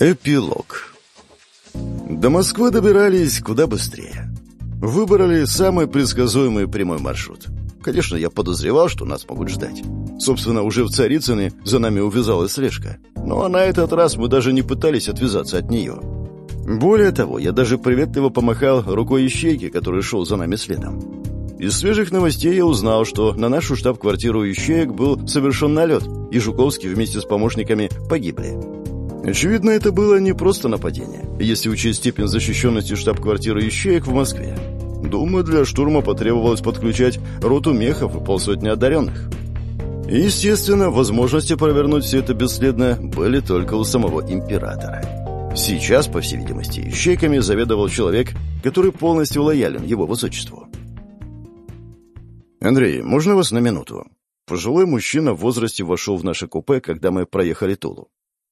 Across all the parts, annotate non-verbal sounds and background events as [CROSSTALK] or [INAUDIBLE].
Эпилог. До Москвы добирались куда быстрее. Выбрали самый предсказуемый прямой маршрут. Конечно, я подозревал, что нас могут ждать. Собственно, уже в Царицыне за нами увязалась слежка. Но на этот раз мы даже не пытались отвязаться от нее. Более того, я даже приветливо помахал рукой ищейки, который шел за нами следом. Из свежих новостей я узнал, что на нашу штаб-квартиру ищеек был совершен налет, и Жуковский вместе с помощниками погибли. Очевидно, это было не просто нападение, если учесть степень защищенности штаб-квартиры ищеек в Москве. Думаю, для штурма потребовалось подключать роту мехов и полсотни одаренных. Естественно, возможности провернуть все это бесследно были только у самого императора. Сейчас, по всей видимости, ищейками заведовал человек, который полностью лоялен его высочеству. «Андрей, можно вас на минуту?» Пожилой мужчина в возрасте вошел в наше купе, когда мы проехали Тулу.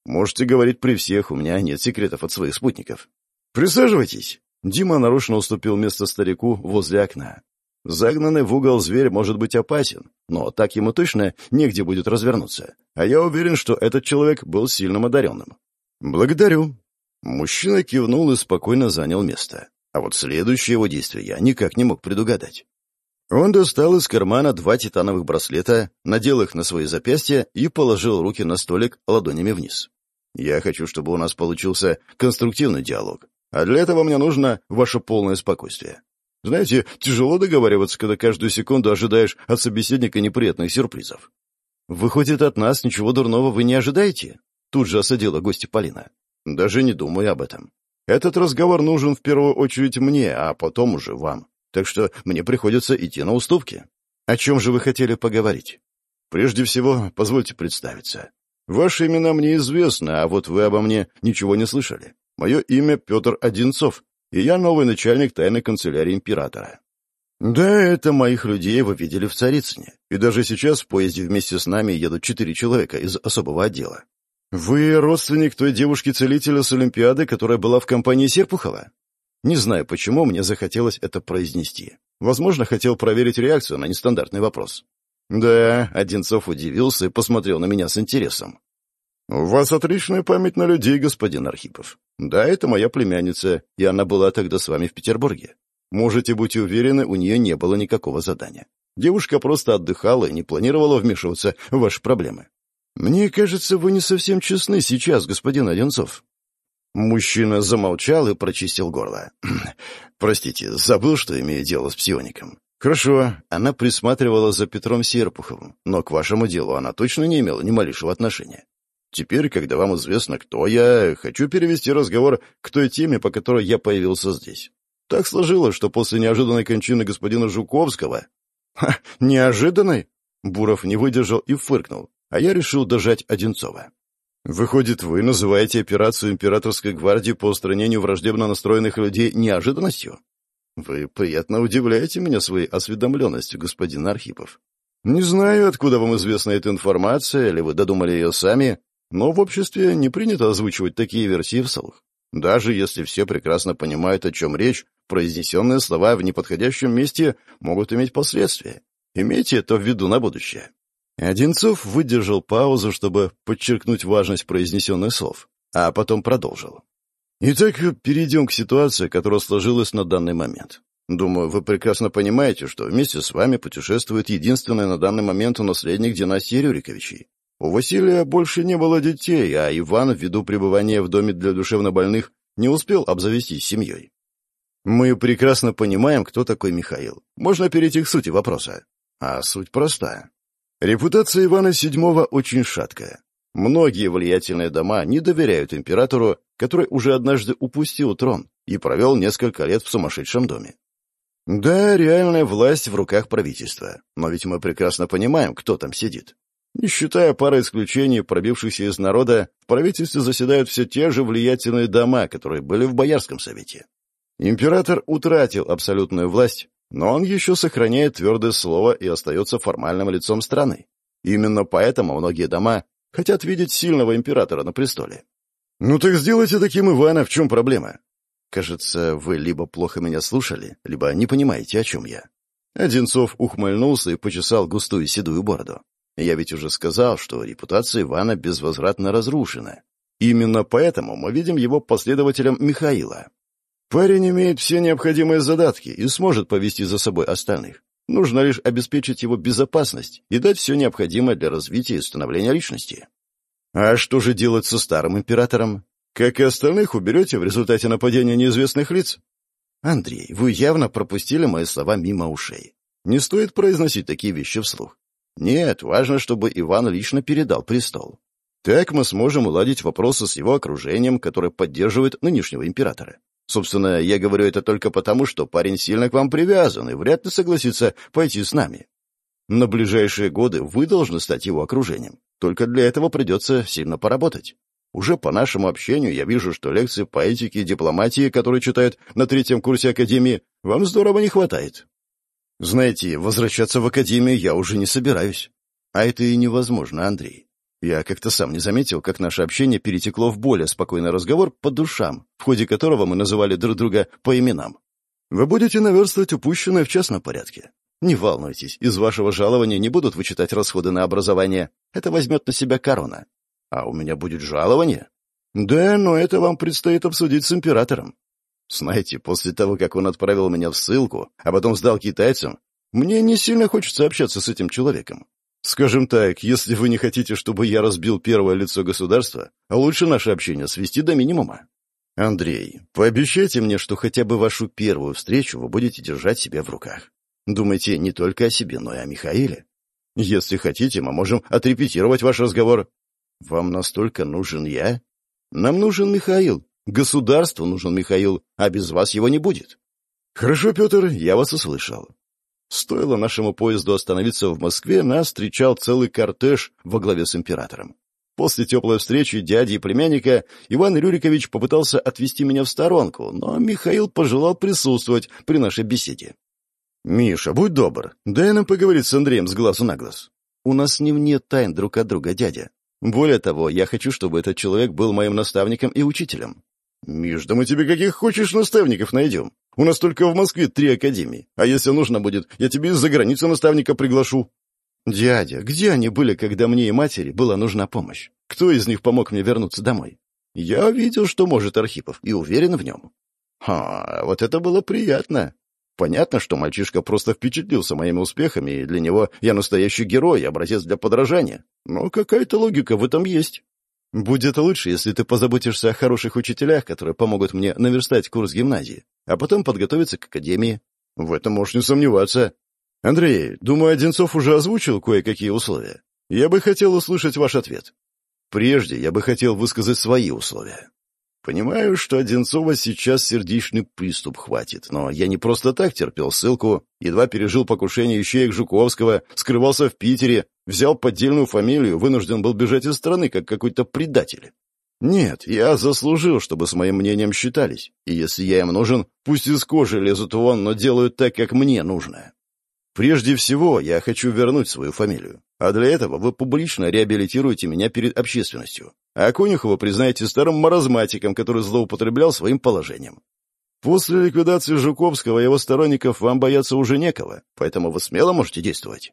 Можете говорить при всех, у меня нет секретов от своих спутников. Присаживайтесь. Дима нарочно уступил место старику возле окна. Загнанный в угол зверь может быть опасен, но так ему точно негде будет развернуться. А я уверен, что этот человек был сильным одаренным. Благодарю. Мужчина кивнул и спокойно занял место. А вот следующее его действие я никак не мог предугадать. Он достал из кармана два титановых браслета, надел их на свои запястья и положил руки на столик ладонями вниз. Я хочу, чтобы у нас получился конструктивный диалог. А для этого мне нужно ваше полное спокойствие. Знаете, тяжело договариваться, когда каждую секунду ожидаешь от собеседника неприятных сюрпризов. Выходит, от нас ничего дурного вы не ожидаете? Тут же осадила гостья Полина. Даже не думаю об этом. Этот разговор нужен в первую очередь мне, а потом уже вам. Так что мне приходится идти на уступки. О чем же вы хотели поговорить? Прежде всего, позвольте представиться. Ваши имена мне известны, а вот вы обо мне ничего не слышали. Мое имя Петр Одинцов, и я новый начальник тайной канцелярии императора. Да, это моих людей вы видели в Царицыне, и даже сейчас в поезде вместе с нами едут четыре человека из особого отдела. Вы родственник той девушки-целителя с Олимпиады, которая была в компании Серпухова? Не знаю, почему мне захотелось это произнести. Возможно, хотел проверить реакцию на нестандартный вопрос. Да, Одинцов удивился и посмотрел на меня с интересом. «У вас отличная память на людей, господин Архипов. Да, это моя племянница, и она была тогда с вами в Петербурге. Можете быть уверены, у нее не было никакого задания. Девушка просто отдыхала и не планировала вмешиваться в ваши проблемы. Мне кажется, вы не совсем честны сейчас, господин Одинцов». Мужчина замолчал и прочистил горло. «Простите, забыл, что имею дело с псиоником. «Хорошо, она присматривала за Петром Серпуховым, но к вашему делу она точно не имела ни малейшего отношения. Теперь, когда вам известно, кто я, хочу перевести разговор к той теме, по которой я появился здесь. Так сложилось, что после неожиданной кончины господина Жуковского... Ха, неожиданной? Буров не выдержал и фыркнул, а я решил дожать Одинцова. Выходит, вы называете операцию императорской гвардии по устранению враждебно настроенных людей неожиданностью? Вы приятно удивляете меня своей осведомленностью, господин Архипов. Не знаю, откуда вам известна эта информация, или вы додумали ее сами, но в обществе не принято озвучивать такие версии вслух. Даже если все прекрасно понимают, о чем речь, произнесенные слова в неподходящем месте могут иметь последствия. Имейте это в виду на будущее. Одинцов выдержал паузу, чтобы подчеркнуть важность произнесенных слов, а потом продолжил. Итак, перейдем к ситуации, которая сложилась на данный момент. Думаю, вы прекрасно понимаете, что вместе с вами путешествует единственный на данный момент наследник династии Рюриковичей. У Василия больше не было детей, а Иван, ввиду пребывания в доме для душевнобольных, не успел обзавестись семьей. Мы прекрасно понимаем, кто такой Михаил. Можно перейти к сути вопроса. А суть проста. Репутация Ивана VII очень шаткая. Многие влиятельные дома не доверяют императору, который уже однажды упустил трон и провел несколько лет в сумасшедшем доме. Да, реальная власть в руках правительства, но ведь мы прекрасно понимаем, кто там сидит. Не считая пары исключений, пробившихся из народа, в правительстве заседают все те же влиятельные дома, которые были в Боярском совете. Император утратил абсолютную власть, но он еще сохраняет твердое слово и остается формальным лицом страны. Именно поэтому многие дома хотят видеть сильного императора на престоле. Ну так сделайте таким Ивана, в чем проблема? Кажется, вы либо плохо меня слушали, либо не понимаете, о чем я. Одинцов ухмыльнулся и почесал густую седую бороду. Я ведь уже сказал, что репутация Ивана безвозвратно разрушена. Именно поэтому мы видим его последователем Михаила. Парень имеет все необходимые задатки и сможет повести за собой остальных. Нужно лишь обеспечить его безопасность и дать все необходимое для развития и становления личности. А что же делать со старым императором? Как и остальных, уберете в результате нападения неизвестных лиц? Андрей, вы явно пропустили мои слова мимо ушей. Не стоит произносить такие вещи вслух. Нет, важно, чтобы Иван лично передал престол. Так мы сможем уладить вопросы с его окружением, которое поддерживает нынешнего императора. Собственно, я говорю это только потому, что парень сильно к вам привязан и вряд ли согласится пойти с нами. На ближайшие годы вы должны стать его окружением. Только для этого придется сильно поработать. Уже по нашему общению я вижу, что лекции по этике и дипломатии, которые читают на третьем курсе Академии, вам здорово не хватает. Знаете, возвращаться в Академию я уже не собираюсь. А это и невозможно, Андрей. Я как-то сам не заметил, как наше общение перетекло в более спокойный разговор по душам, в ходе которого мы называли друг друга по именам. Вы будете наверстывать упущенное в частном порядке. Не волнуйтесь, из вашего жалования не будут вычитать расходы на образование. Это возьмет на себя корона. А у меня будет жалование? Да, но это вам предстоит обсудить с императором. Знаете, после того, как он отправил меня в ссылку, а потом сдал китайцам, мне не сильно хочется общаться с этим человеком. Скажем так, если вы не хотите, чтобы я разбил первое лицо государства, лучше наше общение свести до минимума. Андрей, пообещайте мне, что хотя бы вашу первую встречу вы будете держать себя в руках. Думайте не только о себе, но и о Михаиле. Если хотите, мы можем отрепетировать ваш разговор. Вам настолько нужен я? Нам нужен Михаил. Государству нужен Михаил, а без вас его не будет. Хорошо, Петр, я вас услышал. Стоило нашему поезду остановиться в Москве, нас встречал целый кортеж во главе с императором. После теплой встречи дяди и племянника Иван Рюрикович попытался отвести меня в сторонку, но Михаил пожелал присутствовать при нашей беседе. «Миша, будь добр, дай нам поговорить с Андреем с глазу на глаз. У нас с ним нет тайн друг от друга, дядя. Более того, я хочу, чтобы этот человек был моим наставником и учителем». «Миш, да мы тебе каких хочешь наставников найдем. У нас только в Москве три академии. А если нужно будет, я тебе из-за границы наставника приглашу». «Дядя, где они были, когда мне и матери была нужна помощь? Кто из них помог мне вернуться домой?» «Я видел, что может Архипов, и уверен в нем». «Ха, вот это было приятно. Понятно, что мальчишка просто впечатлился моими успехами, и для него я настоящий герой, образец для подражания. Но какая-то логика в этом есть. Будет лучше, если ты позаботишься о хороших учителях, которые помогут мне наверстать курс гимназии, а потом подготовиться к академии. В этом можешь не сомневаться. Андрей, думаю, Одинцов уже озвучил кое-какие условия. Я бы хотел услышать ваш ответ. Прежде я бы хотел высказать свои условия. Понимаю, что Одинцова сейчас сердечный приступ хватит, но я не просто так терпел ссылку, едва пережил покушение ищеек Жуковского, скрывался в Питере, взял поддельную фамилию, вынужден был бежать из страны, как какой-то предатель. Нет, я заслужил, чтобы с моим мнением считались, и если я им нужен, пусть из кожи лезут вон, но делают так, как мне нужно. Прежде всего, я хочу вернуть свою фамилию. А для этого вы публично реабилитируете меня перед общественностью. А Конюхова признаете старым маразматиком, который злоупотреблял своим положением. После ликвидации Жуковского его сторонников вам бояться уже некого, поэтому вы смело можете действовать.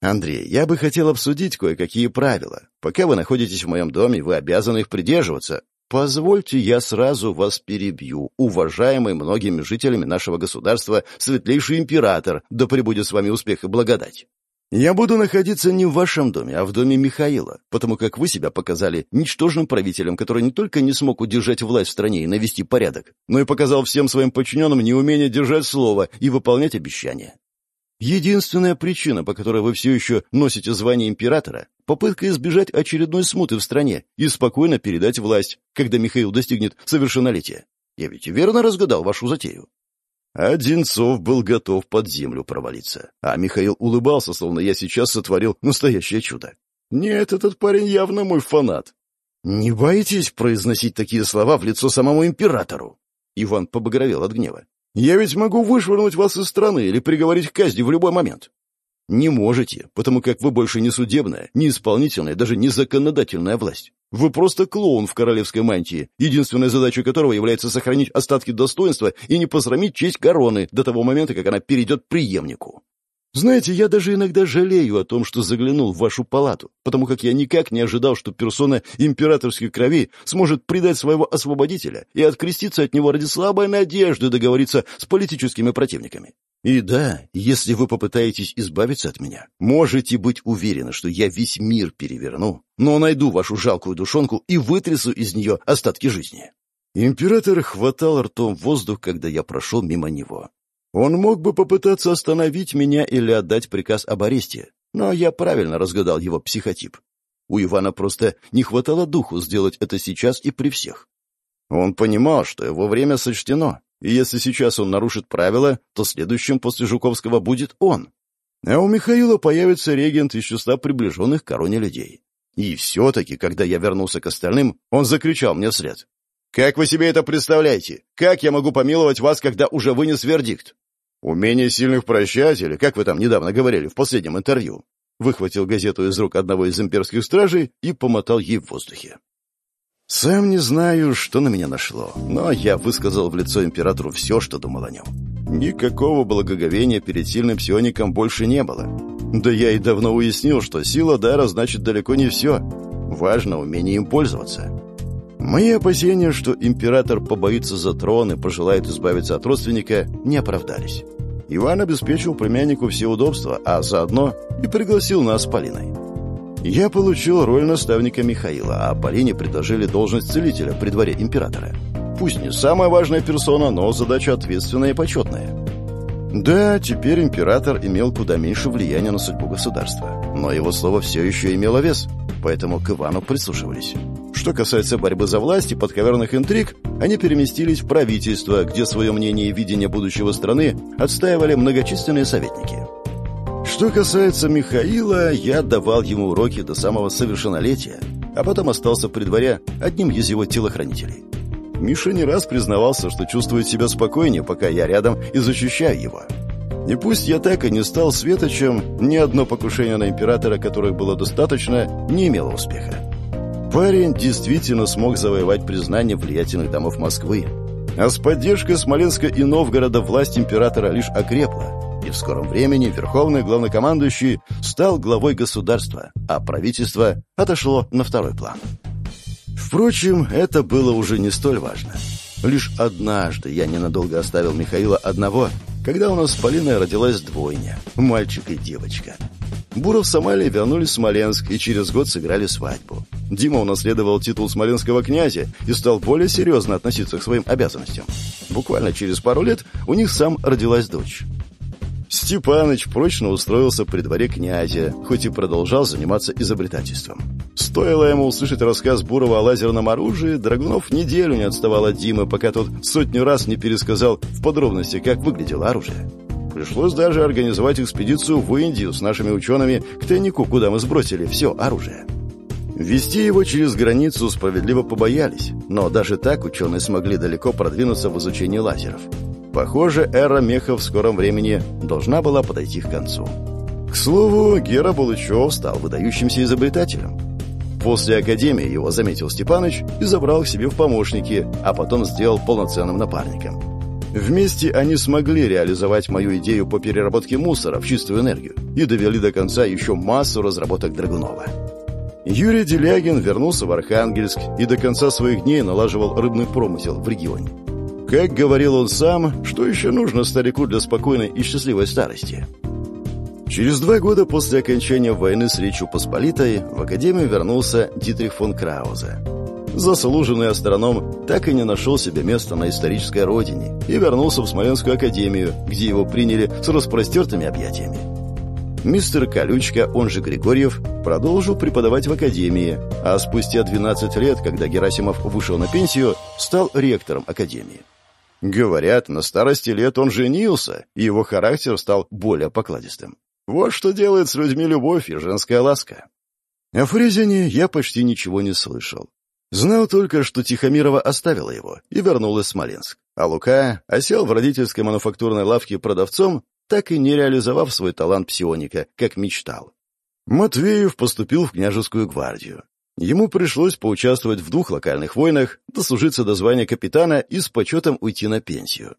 Андрей, я бы хотел обсудить кое-какие правила. Пока вы находитесь в моем доме, вы обязаны их придерживаться, Позвольте, я сразу вас перебью, уважаемый многими жителями нашего государства светлейший император, да пребудет с вами успех и благодать. Я буду находиться не в вашем доме, а в доме Михаила, потому как вы себя показали ничтожным правителем, который не только не смог удержать власть в стране и навести порядок, но и показал всем своим подчиненным неумение держать слово и выполнять обещания. Единственная причина, по которой вы все еще носите звание императора, попытка избежать очередной смуты в стране и спокойно передать власть, когда Михаил достигнет совершеннолетия. Я ведь верно разгадал вашу затею. Одинцов был готов под землю провалиться, а Михаил улыбался, словно я сейчас сотворил настоящее чудо. Нет, этот парень явно мой фанат. Не боитесь произносить такие слова в лицо самому императору? Иван побагровел от гнева. Я ведь могу вышвырнуть вас из страны или приговорить к казни в любой момент. Не можете, потому как вы больше не судебная, не исполнительная, даже не законодательная власть. Вы просто клоун в королевской мантии, единственная задача которого является сохранить остатки достоинства и не посрамить честь короны до того момента, как она перейдет преемнику. Знаете, я даже иногда жалею о том, что заглянул в вашу палату, потому как я никак не ожидал, что персона императорской крови сможет предать своего освободителя и откреститься от него ради слабой надежды договориться с политическими противниками. И да, если вы попытаетесь избавиться от меня, можете быть уверены, что я весь мир переверну, но найду вашу жалкую душонку и вытрясу из нее остатки жизни. Император хватал ртом воздух, когда я прошел мимо него. Он мог бы попытаться остановить меня или отдать приказ об аресте, но я правильно разгадал его психотип. У Ивана просто не хватало духу сделать это сейчас и при всех. Он понимал, что его время сочтено, и если сейчас он нарушит правила, то следующим после Жуковского будет он. А у Михаила появится регент из числа приближенных к короне людей. И все-таки, когда я вернулся к остальным, он закричал мне вслед. «Как вы себе это представляете? Как я могу помиловать вас, когда уже вынес вердикт?» «Умение сильных прощать, или как вы там недавно говорили в последнем интервью?» Выхватил газету из рук одного из имперских стражей и помотал ей в воздухе. Сам не знаю, что на меня нашло, но я высказал в лицо императору все, что думал о нем. Никакого благоговения перед сильным псиоником больше не было. Да я и давно уяснил, что сила дара значит далеко не все. Важно умение им пользоваться. Мои опасения, что император побоится за трон и пожелает избавиться от родственника, не оправдались. Иван обеспечил племяннику все удобства, а заодно и пригласил нас с Полиной. Я получил роль наставника Михаила, а Полине предложили должность целителя при дворе императора. Пусть не самая важная персона, но задача ответственная и почетная. Да, теперь император имел куда меньше влияния на судьбу государства, но его слово все еще имело вес, поэтому к Ивану прислушивались. Что касается борьбы за власть и подковерных интриг, они переместились в правительство, где свое мнение и видение будущего страны отстаивали многочисленные советники. Что касается Михаила, я давал ему уроки до самого совершеннолетия, а потом остался при дворе одним из его телохранителей. Миша не раз признавался, что чувствует себя спокойнее, пока я рядом и защищаю его. И пусть я так и не стал светочем, ни одно покушение на императора, которых было достаточно, не имело успеха. Парень действительно смог завоевать признание влиятельных домов Москвы. А с поддержкой Смоленска и Новгорода власть императора лишь окрепла, и в скором времени верховный главнокомандующий стал главой государства, а правительство отошло на второй план. Впрочем, это было уже не столь важно. Лишь однажды я ненадолго оставил Михаила одного, когда у нас с Полиной родилась двойня – мальчик и девочка. Буров с Амалией вернулись в Смоленск и через год сыграли свадьбу. Дима унаследовал титул смоленского князя и стал более серьезно относиться к своим обязанностям. Буквально через пару лет у них сам родилась дочь. Степаныч прочно устроился при дворе князя, хоть и продолжал заниматься изобретательством. Стоило ему услышать рассказ Бурова о лазерном оружии, Драгунов неделю не отставал от Димы, пока тот сотню раз не пересказал в подробности, как выглядело оружие. Пришлось даже организовать экспедицию в Индию с нашими учеными к тайнику, куда мы сбросили все оружие. Вести его через границу справедливо побоялись, но даже так ученые смогли далеко продвинуться в изучении лазеров. Похоже, эра меха в скором времени должна была подойти к концу. К слову, Гера Булычев стал выдающимся изобретателем. После академии его заметил Степаныч и забрал к себе в помощники, а потом сделал полноценным напарником. Вместе они смогли реализовать мою идею по переработке мусора в чистую энергию и довели до конца еще массу разработок Драгунова. Юрий Делягин вернулся в Архангельск и до конца своих дней налаживал рыбный промысел в регионе. Как говорил он сам, что еще нужно старику для спокойной и счастливой старости? Через два года после окончания войны с Речью Посполитой в Академию вернулся Дитрих фон Краузе. Заслуженный астроном так и не нашел себе места на исторической родине и вернулся в Смоленскую Академию, где его приняли с распростертыми объятиями. Мистер Колючка, он же Григорьев, продолжил преподавать в академии, а спустя 12 лет, когда Герасимов вышел на пенсию, стал ректором академии. Говорят, на старости лет он женился, и его характер стал более покладистым. Вот что делает с людьми любовь и женская ласка. О Фрезине я почти ничего не слышал. Знал только, что Тихомирова оставила его и вернулась в Смоленск. А Лука осел в родительской мануфактурной лавке продавцом так и не реализовав свой талант псионика, как мечтал. Матвеев поступил в княжескую гвардию. Ему пришлось поучаствовать в двух локальных войнах, дослужиться до звания капитана и с почетом уйти на пенсию.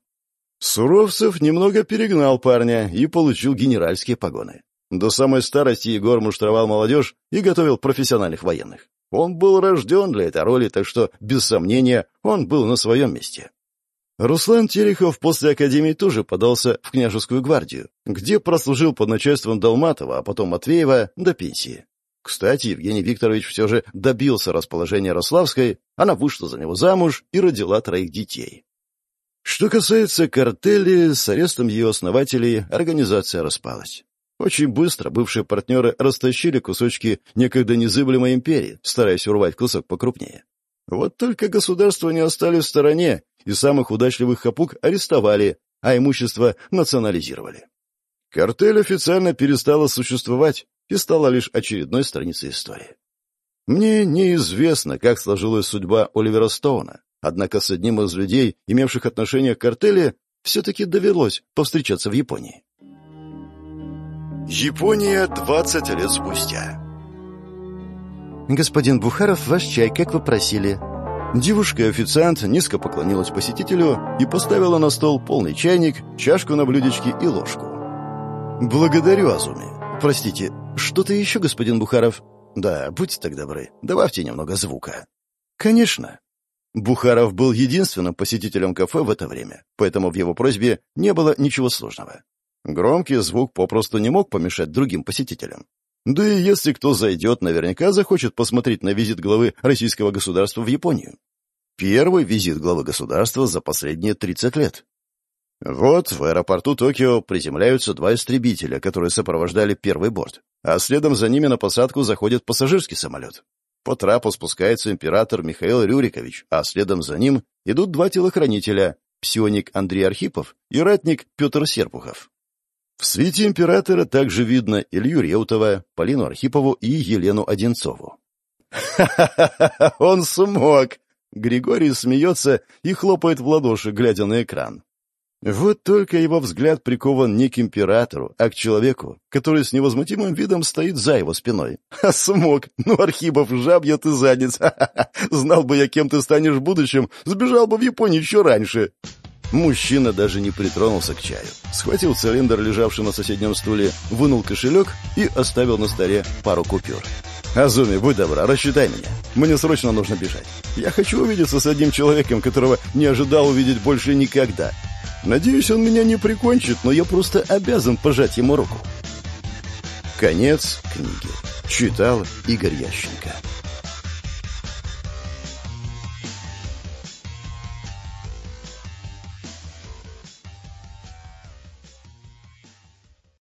Суровцев немного перегнал парня и получил генеральские погоны. До самой старости Егор муштровал молодежь и готовил профессиональных военных. Он был рожден для этой роли, так что, без сомнения, он был на своем месте. Руслан Терехов после академии тоже подался в княжескую гвардию, где прослужил под начальством Долматова, а потом Матвеева до пенсии. Кстати, Евгений Викторович все же добился расположения Рославской, она вышла за него замуж и родила троих детей. Что касается картели, с арестом ее основателей организация распалась. Очень быстро бывшие партнеры растащили кусочки некогда незыблемой империи, стараясь урвать кусок покрупнее. Вот только государства не остались в стороне, и самых удачливых хапук арестовали, а имущество национализировали. Картель официально перестала существовать и стала лишь очередной страницей истории. Мне неизвестно, как сложилась судьба Оливера Стоуна, однако с одним из людей, имевших отношение к картеле, все-таки довелось повстречаться в Японии. Япония 20 лет спустя. «Господин Бухаров, ваш чай, как вы просили». Девушка-официант низко поклонилась посетителю и поставила на стол полный чайник, чашку на блюдечке и ложку. «Благодарю, Азуми. Простите, что-то еще, господин Бухаров?» «Да, будьте так добры, добавьте немного звука». «Конечно». Бухаров был единственным посетителем кафе в это время, поэтому в его просьбе не было ничего сложного. Громкий звук попросту не мог помешать другим посетителям. Да и если кто зайдет, наверняка захочет посмотреть на визит главы российского государства в Японию. Первый визит главы государства за последние 30 лет. Вот в аэропорту Токио приземляются два истребителя, которые сопровождали первый борт, а следом за ними на посадку заходит пассажирский самолет. По трапу спускается император Михаил Рюрикович, а следом за ним идут два телохранителя — псионик Андрей Архипов и ратник Петр Серпухов. В свете императора также видно Илью Реутова, Полину Архипову и Елену Одинцову. «Ха-ха-ха! [LAUGHS] Он смог!» Григорий смеется и хлопает в ладоши, глядя на экран. Вот только его взгляд прикован не к императору, а к человеку, который с невозмутимым видом стоит за его спиной. А смог! Ну, Архипов, жабья ты задница! [LAUGHS] Знал бы я, кем ты станешь в будущем, сбежал бы в Японию еще раньше. Мужчина даже не притронулся к чаю. Схватил цилиндр, лежавший на соседнем стуле, вынул кошелек и оставил на столе пару купюр. «Азуми, будь добра, рассчитай меня. Мне срочно нужно бежать. Я хочу увидеться с одним человеком, которого не ожидал увидеть больше никогда. Надеюсь, он меня не прикончит, но я просто обязан пожать ему руку». Конец книги. Читал Игорь Ященко.